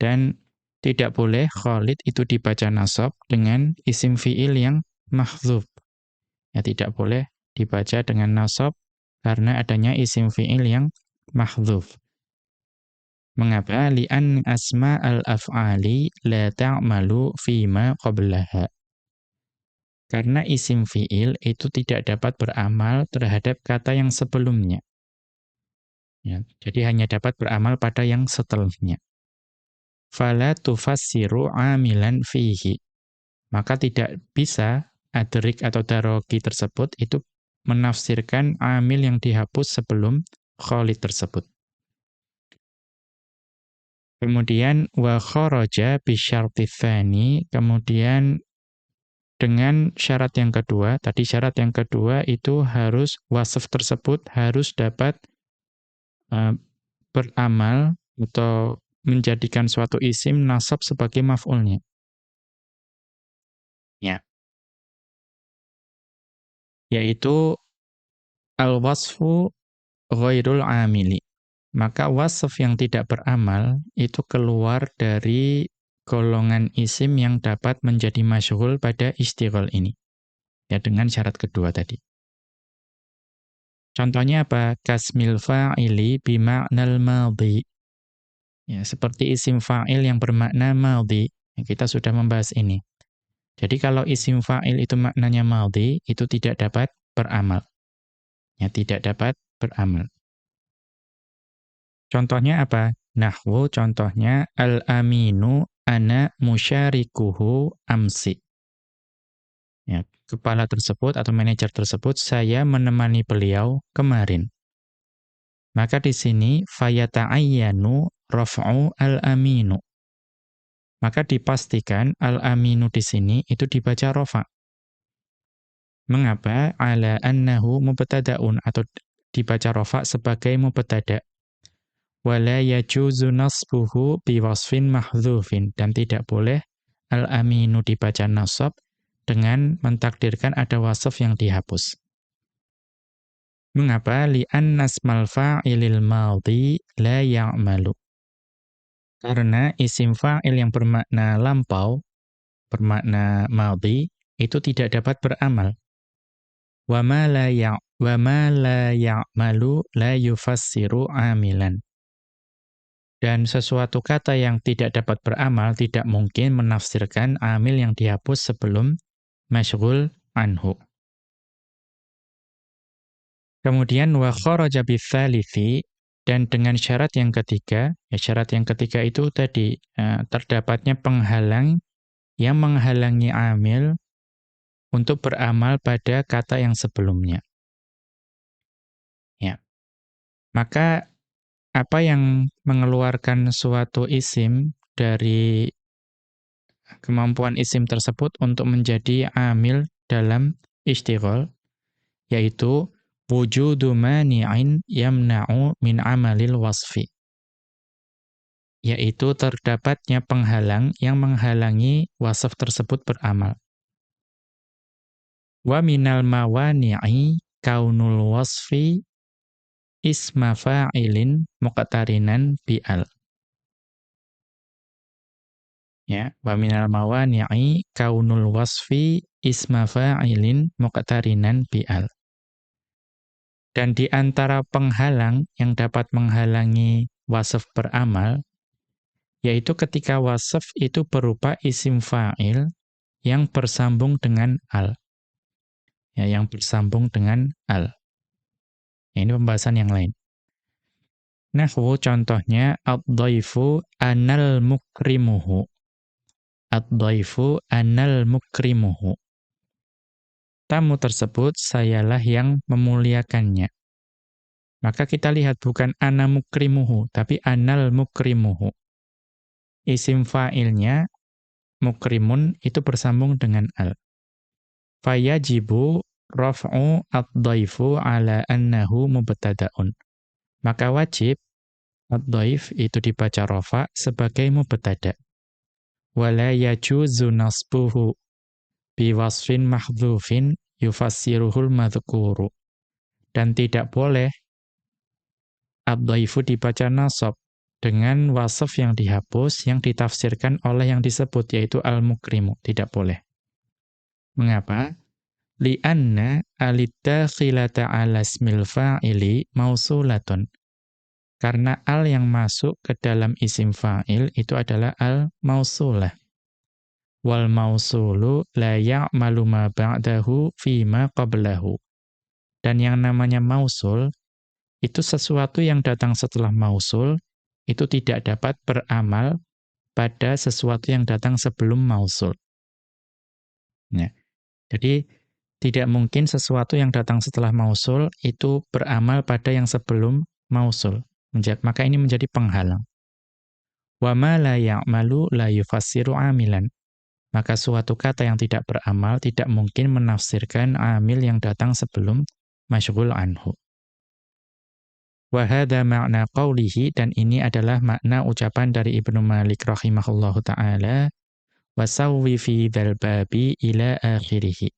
Dan tidak boleh khalid itu dibaca nasab dengan isim fi'il yang mahdhuf. Ya tidak boleh dibaca dengan nasab karena adanya isim fi'il yang mahdhuf. Mengapa? Li'an asma al-af'ali la ta'malu fima qablaha. Karena isim fi'il itu tidak dapat beramal terhadap kata yang sebelumnya. Ya, jadi hanya dapat beramal pada yang setelahnya. Fala tufassiru amilan fihi. Maka tidak bisa adrik atau darogi tersebut itu menafsirkan amil yang dihapus sebelum kholid tersebut. Kemudian wa kharaja tsani, kemudian dengan syarat yang kedua, tadi syarat yang kedua itu harus wasf tersebut harus dapat uh, beramal atau menjadikan suatu isim nasab sebagai maf'ulnya. Ya. Yaitu al-wasfu ghairul amili maka wasf yang tidak beramal itu keluar dari golongan isim yang dapat menjadi masyhul pada istighol ini. Ya dengan syarat kedua tadi. Contohnya apa? Kasmil fa'ili bima'nal madhi. Ya, seperti isim fa'il yang bermakna madhi. Ya, kita sudah membahas ini. Jadi kalau isim fa'il itu maknanya madhi, itu tidak dapat beramal. Ya, tidak dapat beramal. Contohnya apa? Nahwu contohnya al-aminu ana musyarikuhu amsi. Ya, kepala tersebut atau manajer tersebut saya menemani beliau kemarin. Maka di sini fayata'ayyanu raf'u al-aminu. Maka dipastikan al-aminu di sini itu dibaca rafa. Mengapa? Ala annahu mubtada'un atau dibaca rafa sebagai mubtada' wala yajuzu nasbuhu biwasfin mahdzufin dan tidak boleh al-aminu dibaca nasab dengan mentakdirkan ada wasf yang dihapus. Mengapa? Li'an nasmal fa'ilil madhi la ya'malu. Karena isim fa'il yang bermakna lampau, bermakna madhi, itu tidak dapat beramal. Wa ma la ya'malu la yufassiru amilan. Dan sesuatu kata yang tidak dapat beramal tidak mungkin menafsirkan amil yang dihapus sebelum masyghul anhu. Kemudian wa kharaja bitsalithi dan dengan syarat yang ketiga, ya syarat yang ketiga itu tadi ya, terdapatnya penghalang yang menghalangi amil untuk beramal pada kata yang sebelumnya. Ya. Maka apa yang mengeluarkan suatu isim dari kemampuan isim tersebut untuk menjadi amil dalam istighol, yaitu wujudu mani'in yamna'u min amalil wasfi. Yaitu terdapatnya penghalang yang menghalangi wasaf tersebut beramal. Wa minal mawani'i kaunul wasfi isma fa'ilin muqtarinan bi'al. Ya, wa minal mawani'i kaunul wasfi isma fa'ilin muqtarinan bi'al. Dan di antara penghalang yang dapat menghalangi wasaf beramal, yaitu ketika wasaf itu berupa isim fa'il yang bersambung dengan al. Ya, yang bersambung dengan al. Ya, ini pembahasan yang lain. Nahwu contohnya ad-dhaifu anal mukrimuhu. Ad-dhaifu anal mukrimuhu tamu tersebut sayalah yang memuliakannya. Maka kita lihat bukan ana mukrimuhu, tapi anal mukrimuhu. Isim fa'ilnya mukrimun itu bersambung dengan al. Fayajibu raf'u ad-dhaifu ala annahu mubtada'un. Maka wajib ad-dhaif itu dibaca rafa sebagai mubtada'. Wala yajuzu nasbuhu biwasfin mahdhufin yufassiruhul madhkuru. Dan tidak boleh abdaifu dibaca nasab dengan wasaf yang dihapus yang ditafsirkan oleh yang disebut yaitu al-mukrimu. Tidak boleh. Mengapa? Lianna alidakhilata ala ismil fa'ili mausulatun. Karena al yang masuk ke dalam isim fa'il itu adalah al-mausulah wal mausulu la ya'malu ma ba'dahu ma qablahu. Dan yang namanya mausul itu sesuatu yang datang setelah mausul itu tidak dapat beramal pada sesuatu yang datang sebelum mausul. Ya. Jadi tidak mungkin sesuatu yang datang setelah mausul itu beramal pada yang sebelum mausul. Maka ini menjadi penghalang. Wa ma la ya'malu la yufassiru amilan maka suatu kata yang tidak beramal tidak mungkin menafsirkan amil yang datang sebelum masyghul anhu. Wa hadha ma'na qawlihi dan ini adalah makna ucapan dari Ibnu Malik rahimahullahu taala wa sawwi fi dzal babi ila akhirih.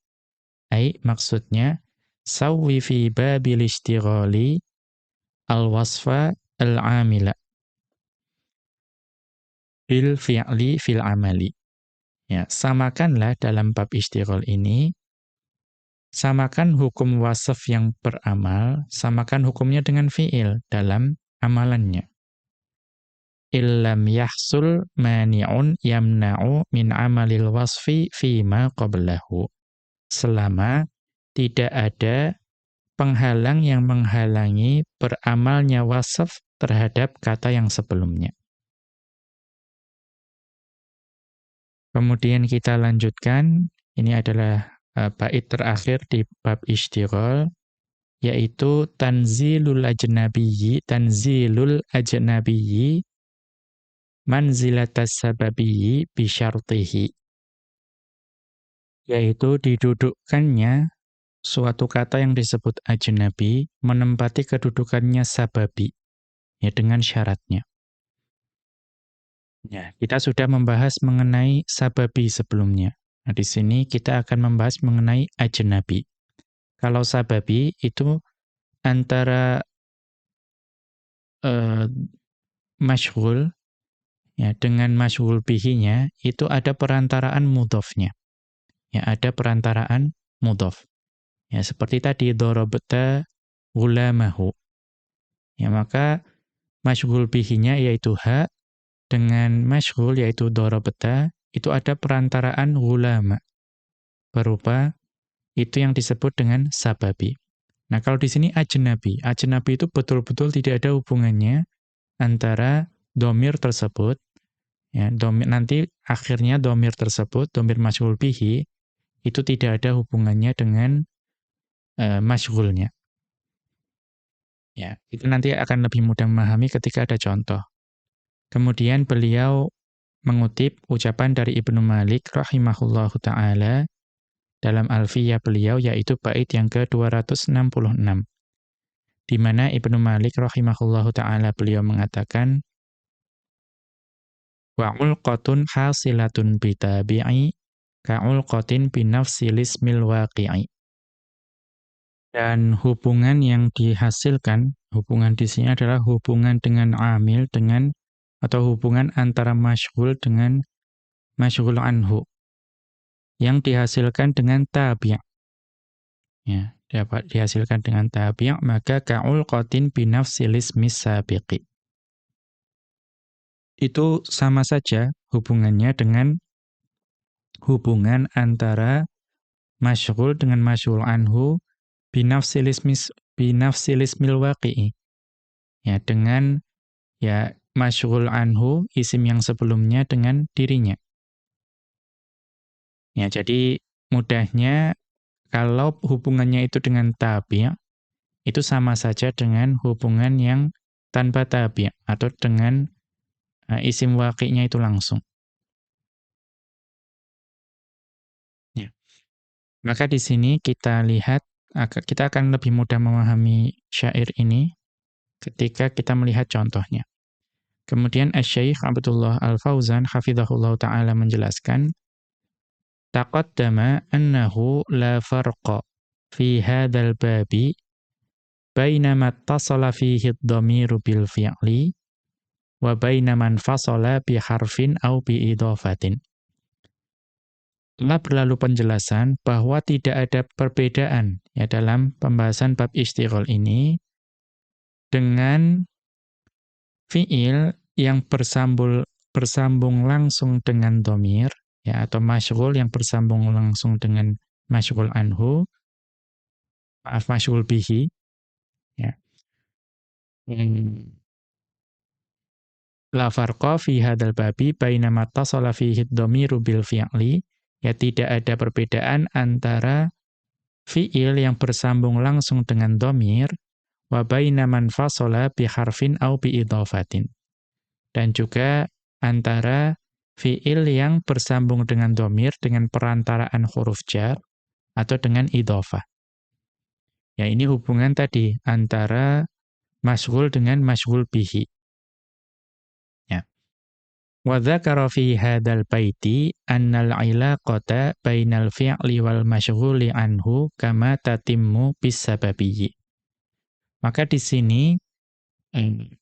Ai maksudnya sawwi fi babil istighali al wasfa al amila bil fi'li fil amali Ya, samakanlah dalam bab istighol ini, samakan hukum wasaf yang beramal, samakan hukumnya dengan fi'il dalam amalannya. Illam yahsul mani'un yamna'u min amalil wasfi fima qablahu. Selama tidak ada penghalang yang menghalangi beramalnya wasaf terhadap kata yang sebelumnya. Kemudian kita lanjutkan, ini adalah uh, bait terakhir di bab istighol, yaitu tanzilul ajnabiyyi, tanzilul ajnabiyyi, manzilatas sababiyyi bisyartihi. Yaitu didudukkannya suatu kata yang disebut ajnabi, menempati kedudukannya sababi, ya dengan syaratnya. Ya, kita sudah membahas mengenai sababi sebelumnya. Nah, di sini kita akan membahas mengenai ajnabi. Kalau sababi itu antara uh, masyhul ya dengan masyhul bihinya itu ada perantaraan mudhofnya. Ya, ada perantaraan mudhof. Ya, seperti tadi darabta gulamahu. Ya, maka masyhul bihinya yaitu ha dengan masyhul yaitu dorobeta itu ada perantaraan ulama berupa itu yang disebut dengan sababi. Nah, kalau di sini ajnabi, ajnabi itu betul-betul tidak ada hubungannya antara domir tersebut ya, domir nanti akhirnya domir tersebut, domir masyhul bihi itu tidak ada hubungannya dengan uh, masyhulnya. Ya, itu nanti akan lebih mudah memahami ketika ada contoh. Kemudian beliau mengutip ucapan dari Ibnu Malik rahimahullahu taala dalam Alfiyah beliau yaitu bait yang ke-266 di mana Ibnu Malik rahimahullahu taala beliau mengatakan wa hasilatun bitabi'i ka'ulqatin binafsil ismil waqi'i dan hubungan yang dihasilkan hubungan di sini adalah hubungan dengan amil dengan atau hubungan antara masyhul dengan masyhul anhu yang dihasilkan dengan tabi'. Ya, dapat dihasilkan dengan tabi' maka ka'ul qatin binafsilis misabiqi. Itu sama saja hubungannya dengan hubungan antara masyghul dengan masyghul anhu binafsilis mis binafsilis milwaqi'i. Ya, dengan ya masyghul anhu isim yang sebelumnya dengan dirinya. Ya, jadi mudahnya kalau hubungannya itu dengan tabi' itu sama saja dengan hubungan yang tanpa tabi' atau dengan uh, isim waqi'nya itu langsung. Maka di sini kita lihat kita akan lebih mudah memahami syair ini ketika kita melihat contohnya. Kemudian Asy-Syaikh Abdullah Al-Fauzan hafizahullah taala menjelaskan taqaddama annahu la farqa fi hadzal babi bainama ittasala fihi ad-dhamiru bil fi'li wa bainaman fasala bi harfin aw bi idhafatin. Telah berlalu penjelasan bahwa tidak ada perbedaan ya dalam pembahasan bab istighol ini dengan fiil yang bersambung bersambung langsung dengan domir, ya, atau masyghul yang bersambung langsung dengan masyghul anhu, maaf masyghul bihi, ya. Hmm. La farqa fi hadzal babi baina ma tasala fihi dhamiru bil fi'li, ya tidak ada perbedaan antara fiil yang bersambung langsung dengan domir wa baina man au bi idhafatin. Dan juga antara fiil yang bersambung dengan domir dengan perantaraan huruf jar atau dengan idhofah. Ya ini hubungan tadi antara masghul dengan masghul bihi. Wa dzakara fi hadzal baiti annal ilaqata bainal fi'li wal masyghuli anhu kama tatimmu bis sababiyyi. Maka di sini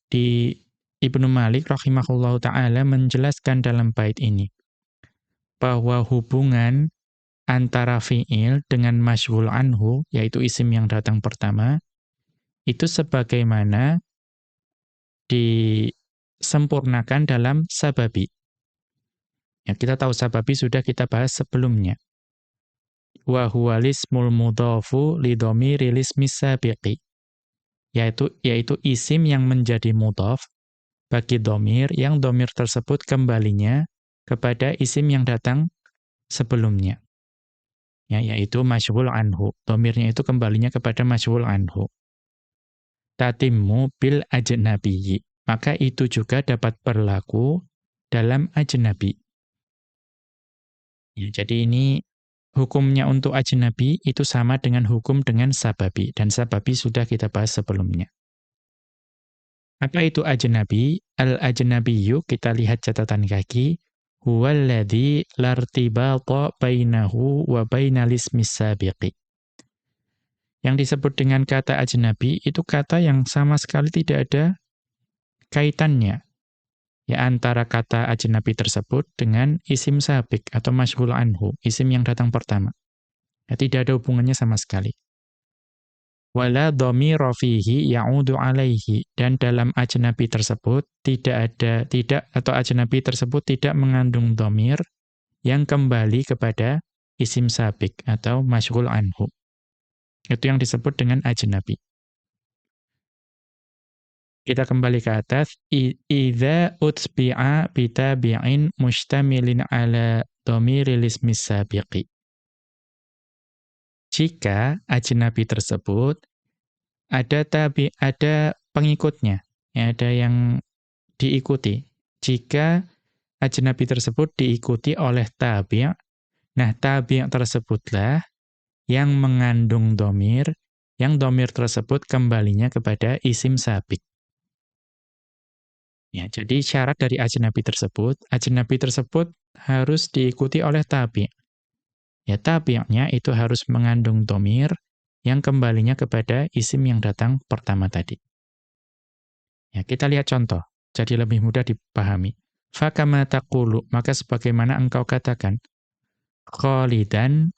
di Ibnu Malik rahimahullahu taala menjelaskan dalam bait ini bahwa hubungan antara fiil dengan masyhul anhu yaitu isim yang datang pertama itu sebagaimana disempurnakan dalam sababi. Ya, kita tahu sababi sudah kita bahas sebelumnya. Wa huwa lismul mudhafu li dhamiri lismi sabiqi yaitu yaitu isim yang menjadi mudhaf bagi domir yang domir tersebut kembalinya kepada isim yang datang sebelumnya. Ya, yaitu masyhul anhu. Domirnya itu kembalinya kepada masyhul anhu. Tatimmu bil ajnabiyyi. Maka itu juga dapat berlaku dalam ajnabi. Ya, jadi ini hukumnya untuk ajnabi itu sama dengan hukum dengan sababi. Dan sababi sudah kita bahas sebelumnya. Apa itu ajnabi? Al-ajnabiyyu, kita lihat catatan kaki, huwaladzi lartibata bainahu wa bainal ismi sabiqi. Yang disebut dengan kata ajnabi itu kata yang sama sekali tidak ada kaitannya ya antara kata ajnabi tersebut dengan isim sabik atau masyhul anhu, isim yang datang pertama. Ya, tidak ada hubungannya sama sekali. Wala dhamira fihi ya'udu alaihi dan dalam ajnabi tersebut tidak ada tidak atau ajnabi tersebut tidak mengandung dhamir yang kembali kepada isim sabik atau masyhul anhu. Itu yang disebut dengan ajnabi. Kita kembali ke atas. Iza utbi'a bitabi'in mustamilin ala dhamiril ismi sabiqi. Jika ajnabi tersebut ada tabi ada pengikutnya, ya, ada yang diikuti. Jika ajnabi tersebut diikuti oleh tabi', nah tabi' tersebutlah yang mengandung domir, yang domir tersebut kembalinya kepada isim sabik. Ya, jadi syarat dari ajnabi tersebut, ajnabi tersebut harus diikuti oleh tabi'. Ya, tabi'nya itu harus mengandung domir yang kembalinya kepada isim yang datang pertama tadi. Ya, kita lihat contoh, jadi lebih mudah dipahami. Fakama taqulu, maka sebagaimana engkau katakan, Khalidan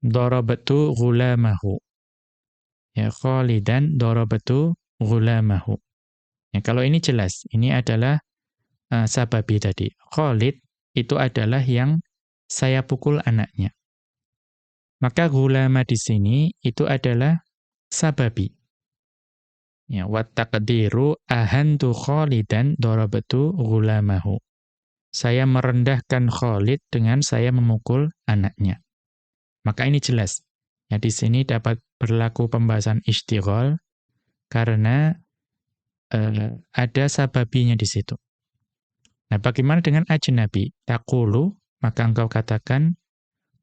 darabtu ghulamahu. Ya, Khalidan darabtu ghulamahu. Ya, kalau ini jelas, ini adalah uh, sababi tadi. Khalid itu adalah yang saya pukul anaknya. Maka gulama di sini itu adalah sababi. Ya, wa taqdiru ahantu Khalidan darabtu gulamahu. Saya merendahkan Khalid dengan saya memukul anaknya. Maka ini jelas. Ya, di sini dapat berlaku pembahasan istighol karena uh, ada sababinya di situ. Nah, bagaimana dengan ajnabi? Takulu, maka engkau katakan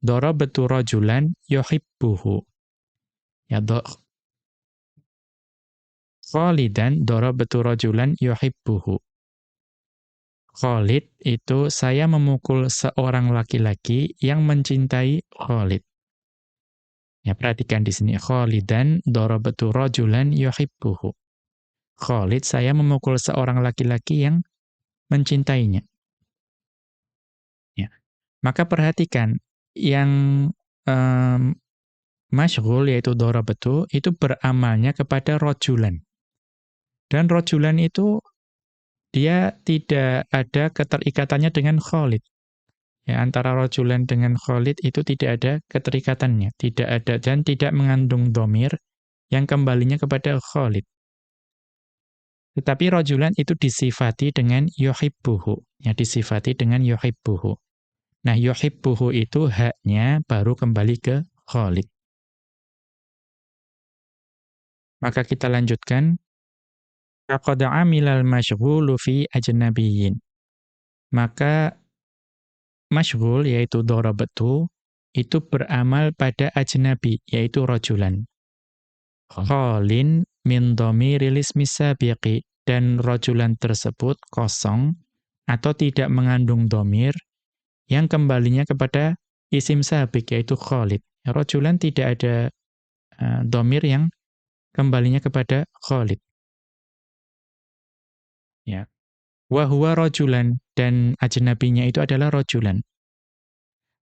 darabtu rajulan yuhibbuhu. Ya, do, Khalidan darabtu rajulan yuhibbuhu. Khalid itu saya memukul seorang laki-laki yang mencintai Khalid. Ya, perhatikan di sini Khalidan darabtu rajulan yuhibbuhu. Khalid saya memukul seorang laki-laki yang mencintainya. Ya. Maka perhatikan yang um, masyghul yaitu darabtu itu beramalnya kepada rajulan. Dan rojulan itu dia tidak ada keterikatannya dengan Khalid. Ya, antara rojulan dengan Khalid itu tidak ada keterikatannya, tidak ada dan tidak mengandung domir yang kembalinya kepada Khalid. Tetapi rojulan itu disifati dengan yuhibbuhu, ya disifati dengan yuhibbuhu. Nah, yuhibbuhu itu haknya baru kembali ke Khalid. Maka kita lanjutkan Faqad amilal masyghulu fi ajnabiyyin. Maka masyghul yaitu darabatu itu beramal pada ajnabi yaitu rajulan. Khalin min dhamiril ismi sabiqi dan rajulan tersebut kosong atau tidak mengandung domir yang kembalinya kepada isim sabik yaitu Khalid. Rajulan tidak ada uh, domir yang kembalinya kepada Khalid. Ya. Wa huwa rajulan dan ajnabinya itu adalah rajulan.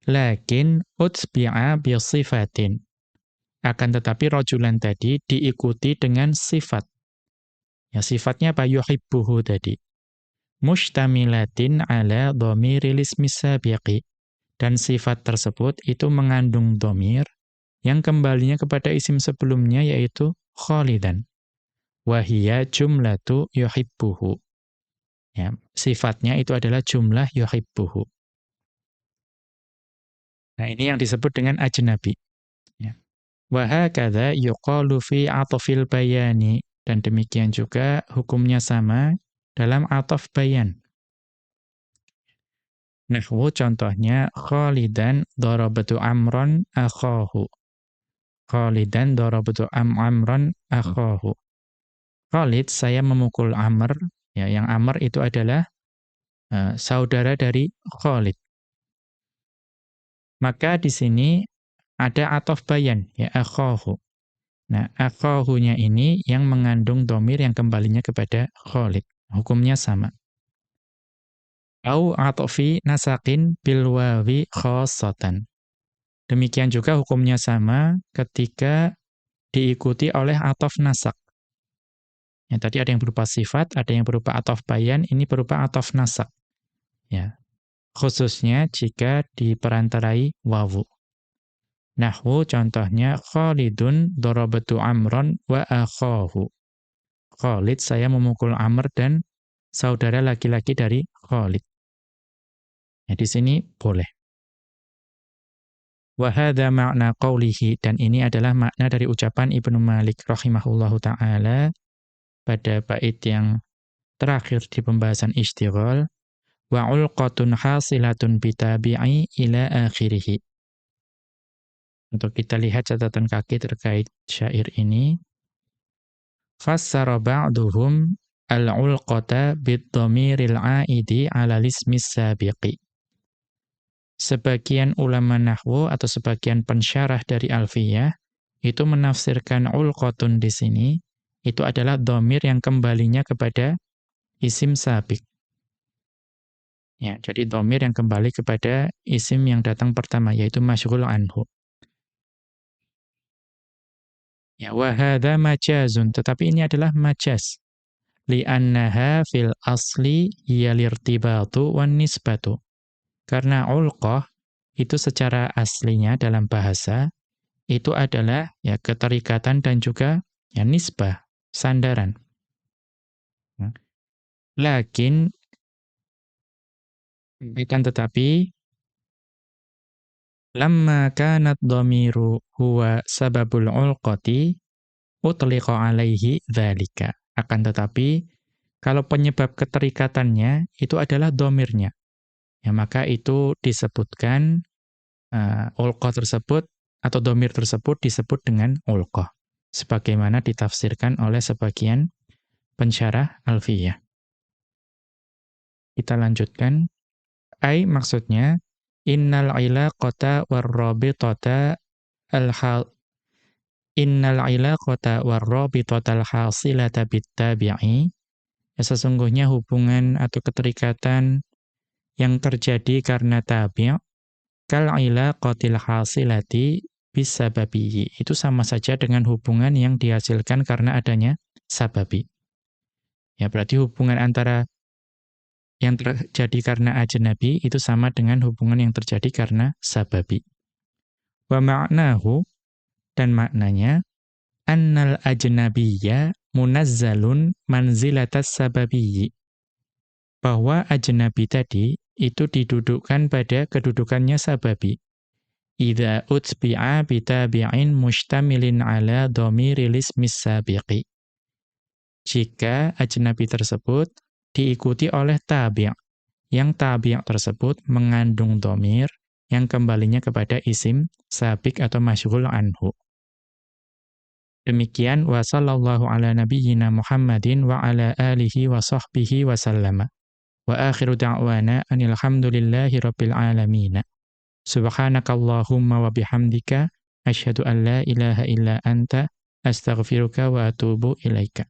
Lakin utbi'a bi sifatin. Akan tetapi rajulan tadi diikuti dengan sifat. Ya sifatnya apa yuhibbuhu tadi. Mushtamilatin ala dhamiril ismi. Dan sifat tersebut itu mengandung domir yang kembalinya kepada isim sebelumnya yaitu khalidan. Wahia jumlatu yuhibbuhu. Ya, sifatnya itu adalah jumlah yuhibbuhu. Nah, ini yang disebut dengan ajnabi. Wa hakadha yuqalu fi atfil bayani dan demikian juga hukumnya sama dalam ataf bayan. Nahwu contohnya Khalidan darabatu amran akhahu. Khalidan darabatu am amran akhahu. Khalid saya memukul Amr Ya, yang Amr itu adalah uh, saudara dari Khalid. Maka di sini ada atof bayan, ya akhahu. Nah, akhahunya ini yang mengandung domir yang kembalinya kepada Khalid. Hukumnya sama. Au atofi nasakin bilwawi khosatan. Demikian juga hukumnya sama ketika diikuti oleh atof nasak. Ya, tadi ada yang berupa sifat, ada yang berupa atof bayan, ini berupa atof nasak. Ya. Khususnya jika diperantarai wawu. Nahwu contohnya Khalidun darabatu Amron wa akhahu. Khalid saya memukul Amr dan saudara laki-laki dari Khalid. Ya, di sini boleh. Wa hadha ma'na qawlihi dan ini adalah makna dari ucapan Ibnu Malik rahimahullahu taala pada bait yang terakhir di pembahasan istighal wa ulqatun hasilatun bitabi'i ila akhirih. Untuk kita lihat catatan kaki terkait syair ini. Fassara ba'duhum al-ulqata bid-dhamiril 'aidi 'ala lismi sabiqi. Sebagian ulama nahwu atau sebagian pensyarah dari Alfiyah itu menafsirkan ulqatun di sini itu adalah domir yang kembalinya kepada isim sabik. Ya, jadi domir yang kembali kepada isim yang datang pertama, yaitu masyghul anhu. Ya, wa hadza majazun, tetapi ini adalah majaz. Li'annaha fil asli yalirtibatu wan nisbatu. Karena ulqah itu secara aslinya dalam bahasa itu adalah ya keterikatan dan juga ya nisbah, sandaran. Ya. Lakin akan tetapi lamma kanat dhamiru huwa sababul ulqati utliqa alaihi dzalika. Akan tetapi kalau penyebab keterikatannya itu adalah domirnya. Ya, maka itu disebutkan uh, tersebut atau domir tersebut disebut dengan ulqah. Sebagaimana ditafsirkan oleh sebagian pensyarah alfiyah. Kita lanjutkan. Ai maksudnya Innal ilaqata warrabitata al-hal Innal ilaqata warrabitata al-hasilata bittabi'i ya, sesungguhnya hubungan atau keterikatan yang terjadi karena tabi' kal ilaqatil hasilati bisababi itu sama saja dengan hubungan yang dihasilkan karena adanya sababi. Ya berarti hubungan antara yang terjadi karena ajnabi itu sama dengan hubungan yang terjadi karena sababi. Wa ma'nahu dan maknanya annal ajnabiyya munazzalun manzilatas sababiyyi. Bahwa ajnabi tadi itu didudukkan pada kedudukannya sababi. Idza utbi'a bitabi'in mustamilin ala dhamiril ismis sabiqi. Jika ajnabi tersebut diikuti oleh tabi' yang tabi' tersebut mengandung domir yang kembalinya kepada isim sabik atau masyhul anhu. Demikian wa sallallahu ala nabiyyina Muhammadin wa ala alihi wa sahbihi wa sallama. Wa akhiru da'wana anil hamdulillahi rabbil alamin. Subhanakallahumma wa bihamdika asyhadu an la ilaha illa anta astaghfiruka wa atubu ilaika.